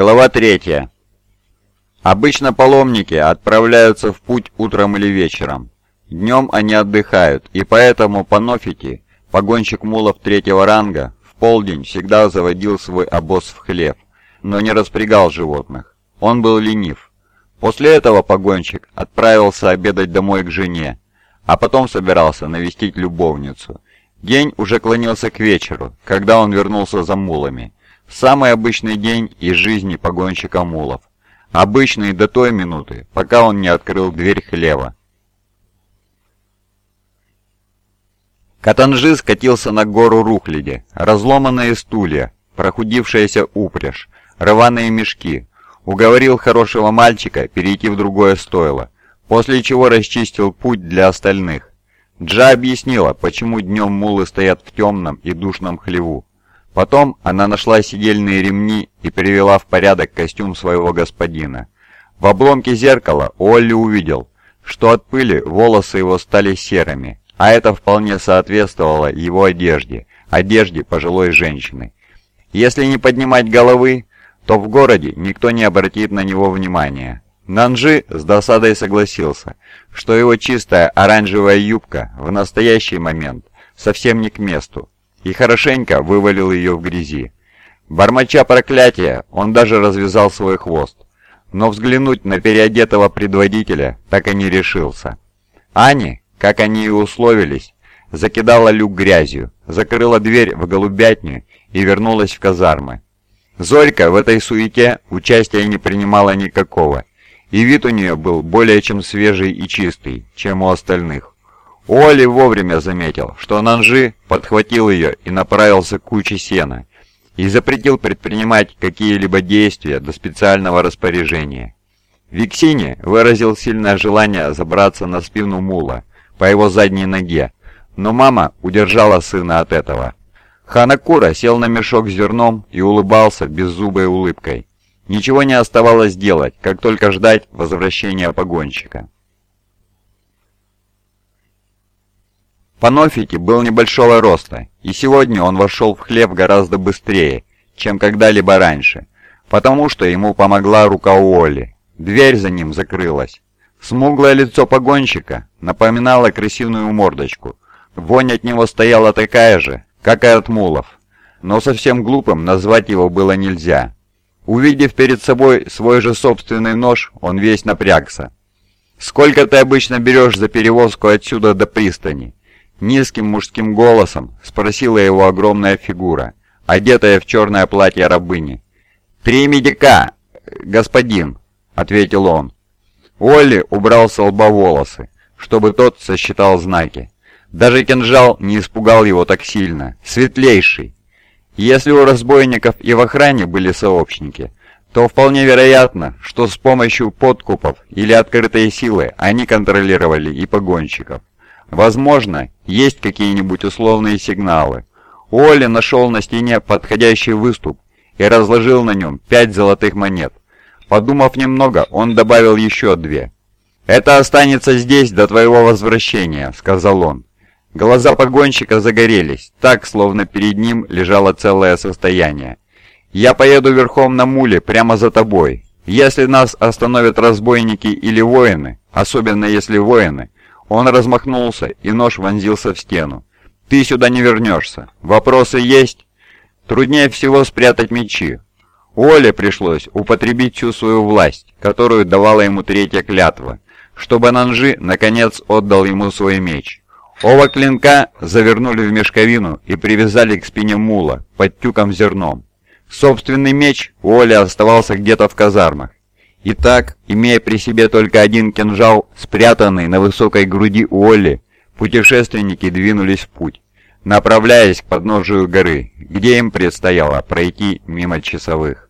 Глава 3. Обычно паломники отправляются в путь утром или вечером. Днем они отдыхают, и поэтому Панофити, погонщик мулов третьего ранга, в полдень всегда заводил свой обоз в хлев, но не распрягал животных. Он был ленив. После этого погонщик отправился обедать домой к жене, а потом собирался навестить любовницу. День уже клонился к вечеру, когда он вернулся за мулами. Самый обычный день из жизни погонщика мулов. Обычный до той минуты, пока он не открыл дверь хлева. Катанжи скатился на гору Рухляди, разломанные стулья, прохудившаяся упряжь, рваные мешки. Уговорил хорошего мальчика перейти в другое стойло, после чего расчистил путь для остальных. Джа объяснила, почему днем мулы стоят в темном и душном хлеву. Потом она нашла сидельные ремни и привела в порядок костюм своего господина. В обломке зеркала Олли увидел, что от пыли волосы его стали серыми, а это вполне соответствовало его одежде, одежде пожилой женщины. Если не поднимать головы, то в городе никто не обратит на него внимания. Нанжи с досадой согласился, что его чистая оранжевая юбка в настоящий момент совсем не к месту, и хорошенько вывалил ее в грязи. Бормоча проклятия, он даже развязал свой хвост, но взглянуть на переодетого предводителя так и не решился. Ани, как они и условились, закидала люк грязью, закрыла дверь в голубятню и вернулась в казармы. Зорька в этой суете участия не принимала никакого, и вид у нее был более чем свежий и чистый, чем у остальных. Оли вовремя заметил, что Нанжи подхватил ее и направился к куче сена, и запретил предпринимать какие-либо действия до специального распоряжения. Виксини выразил сильное желание забраться на спину мула по его задней ноге, но мама удержала сына от этого. Ханакура сел на мешок с зерном и улыбался беззубой улыбкой. Ничего не оставалось делать, как только ждать возвращения погонщика. Панофики был небольшого роста, и сегодня он вошел в хлеб гораздо быстрее, чем когда-либо раньше, потому что ему помогла рука Уолли. Дверь за ним закрылась. Смуглое лицо погонщика напоминало крысиную мордочку. Вонь от него стояла такая же, как и от мулов. Но совсем глупым назвать его было нельзя. Увидев перед собой свой же собственный нож, он весь напрягся. «Сколько ты обычно берешь за перевозку отсюда до пристани?» Низким мужским голосом спросила его огромная фигура, одетая в черное платье рабыни. «Три медика, господин», — ответил он. Олли убрал с лба волосы, чтобы тот сосчитал знаки. Даже кинжал не испугал его так сильно. Светлейший. Если у разбойников и в охране были сообщники, то вполне вероятно, что с помощью подкупов или открытой силы они контролировали и погонщиков. Возможно, есть какие-нибудь условные сигналы. Уолли нашел на стене подходящий выступ и разложил на нем пять золотых монет. Подумав немного, он добавил еще две. «Это останется здесь до твоего возвращения», — сказал он. Глаза погонщика загорелись, так, словно перед ним лежало целое состояние. «Я поеду верхом на муле прямо за тобой. Если нас остановят разбойники или воины, особенно если воины, он размахнулся, и нож вонзился в стену. «Ты сюда не вернешься. Вопросы есть?» Труднее всего спрятать мечи. Оле пришлось употребить всю свою власть, которую давала ему третья клятва, чтобы Нанжи наконец отдал ему свой меч. Оба клинка завернули в мешковину и привязали к спине мула под тюком зерном. Собственный меч у Оли оставался где-то в казармах, Итак, имея при себе только один кинжал, спрятанный на высокой груди Уолли, путешественники двинулись в путь, направляясь к подножию горы, где им предстояло пройти мимо часовых.